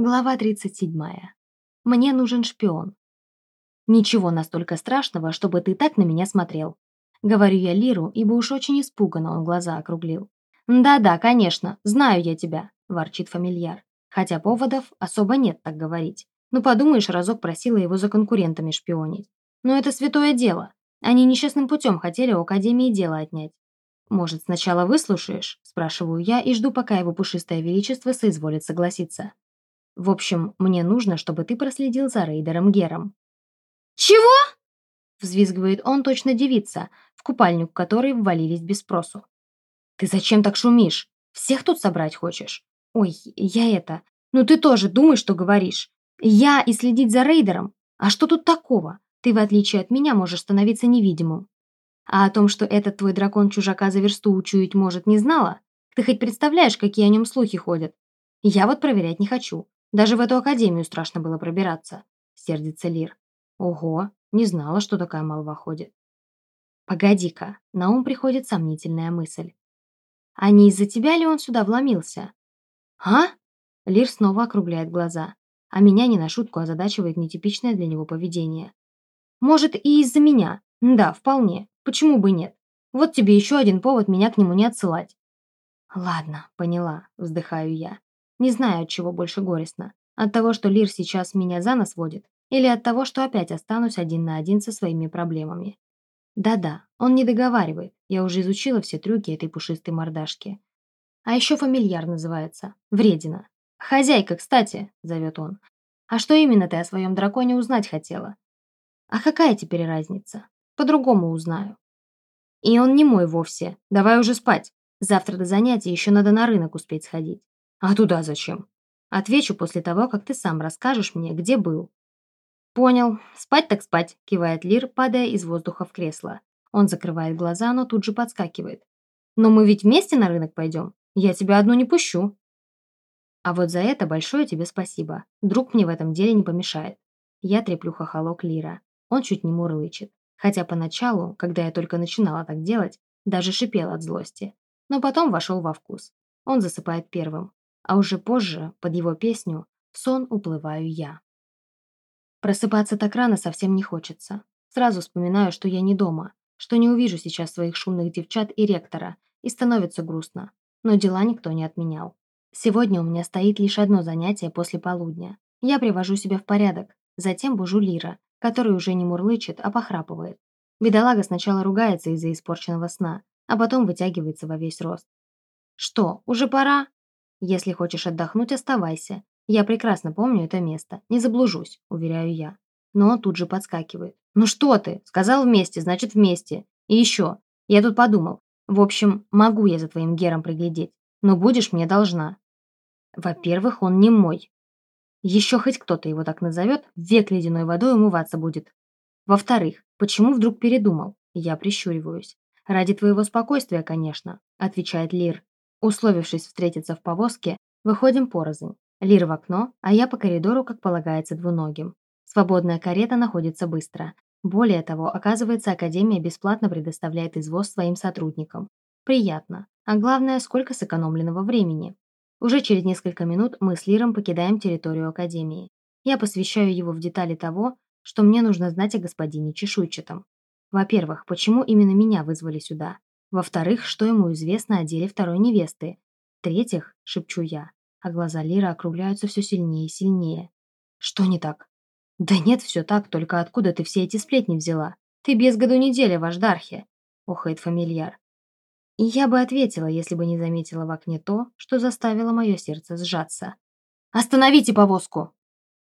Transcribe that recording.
Глава 37. Мне нужен шпион. Ничего настолько страшного, чтобы ты так на меня смотрел. Говорю я Лиру, ибо уж очень испуганно он глаза округлил. «Да-да, конечно, знаю я тебя», – ворчит фамильяр. Хотя поводов особо нет так говорить. Ну подумаешь, разок просила его за конкурентами шпионить. Но это святое дело. Они нечестным путем хотели у Академии дело отнять. «Может, сначала выслушаешь?» – спрашиваю я и жду, пока его пушистое величество соизволит согласиться. В общем, мне нужно, чтобы ты проследил за рейдером Гером». «Чего?» Взвизгивает он точно девица, в купальню которой ввалились без спросу. «Ты зачем так шумишь? Всех тут собрать хочешь?» «Ой, я это... Ну ты тоже думай, что говоришь. Я и следить за рейдером? А что тут такого? Ты, в отличие от меня, можешь становиться невидимым. А о том, что этот твой дракон чужака за версту учуять может, не знала? Ты хоть представляешь, какие о нем слухи ходят? Я вот проверять не хочу. Даже в эту академию страшно было пробираться», — сердится Лир. «Ого, не знала, что такая молва ходит». «Погоди-ка, на ум приходит сомнительная мысль. А не из-за тебя ли он сюда вломился?» «А?» Лир снова округляет глаза, а меня не на шутку озадачивает нетипичное для него поведение. «Может, и из-за меня. Да, вполне. Почему бы нет? Вот тебе еще один повод меня к нему не отсылать». «Ладно, поняла», — вздыхаю я. Не знаю, от чего больше горестно. От того, что Лир сейчас меня за нос водит, или от того, что опять останусь один на один со своими проблемами. Да-да, он не договаривает. Я уже изучила все трюки этой пушистой мордашки. А еще фамильяр называется. Вредина. «Хозяйка, кстати», — зовет он. «А что именно ты о своем драконе узнать хотела?» «А какая теперь разница? По-другому узнаю». «И он не мой вовсе. Давай уже спать. Завтра до занятия еще надо на рынок успеть сходить». «А туда зачем?» «Отвечу после того, как ты сам расскажешь мне, где был». «Понял. Спать так спать», – кивает Лир, падая из воздуха в кресло. Он закрывает глаза, но тут же подскакивает. «Но мы ведь вместе на рынок пойдем? Я тебя одну не пущу». А вот за это большое тебе спасибо. Друг мне в этом деле не помешает. Я треплю хохолок Лира. Он чуть не мурлычет. Хотя поначалу, когда я только начинала так делать, даже шипел от злости. Но потом вошел во вкус. Он засыпает первым а уже позже, под его песню, в сон уплываю я. Просыпаться так рано совсем не хочется. Сразу вспоминаю, что я не дома, что не увижу сейчас своих шумных девчат и ректора, и становится грустно. Но дела никто не отменял. Сегодня у меня стоит лишь одно занятие после полудня. Я привожу себя в порядок, затем бужу Лира, который уже не мурлычет, а похрапывает. Бедолага сначала ругается из-за испорченного сна, а потом вытягивается во весь рост. «Что, уже пора?» Если хочешь отдохнуть, оставайся. Я прекрасно помню это место. Не заблужусь, уверяю я. Но он тут же подскакивает. Ну что ты? Сказал вместе, значит вместе. И еще. Я тут подумал. В общем, могу я за твоим Гером приглядеть. Но будешь мне должна. Во-первых, он не мой. Еще хоть кто-то его так назовет, век ледяной водой умываться будет. Во-вторых, почему вдруг передумал? Я прищуриваюсь. Ради твоего спокойствия, конечно, отвечает Лир. Условившись встретиться в повозке, выходим порознь. Лир в окно, а я по коридору, как полагается, двуногим. Свободная карета находится быстро. Более того, оказывается, Академия бесплатно предоставляет извоз своим сотрудникам. Приятно. А главное, сколько сэкономленного времени. Уже через несколько минут мы с Лиром покидаем территорию Академии. Я посвящаю его в детали того, что мне нужно знать о господине Чешуйчатом. Во-первых, почему именно меня вызвали сюда? Во-вторых, что ему известно о деле второй невесты. В-третьих, шепчу я, а глаза Лиры округляются все сильнее и сильнее. Что не так? Да нет, все так, только откуда ты все эти сплетни взяла? Ты без году неделя, ваш Дархи, охает фамильяр. И я бы ответила, если бы не заметила в окне то, что заставило мое сердце сжаться. «Остановите повозку!»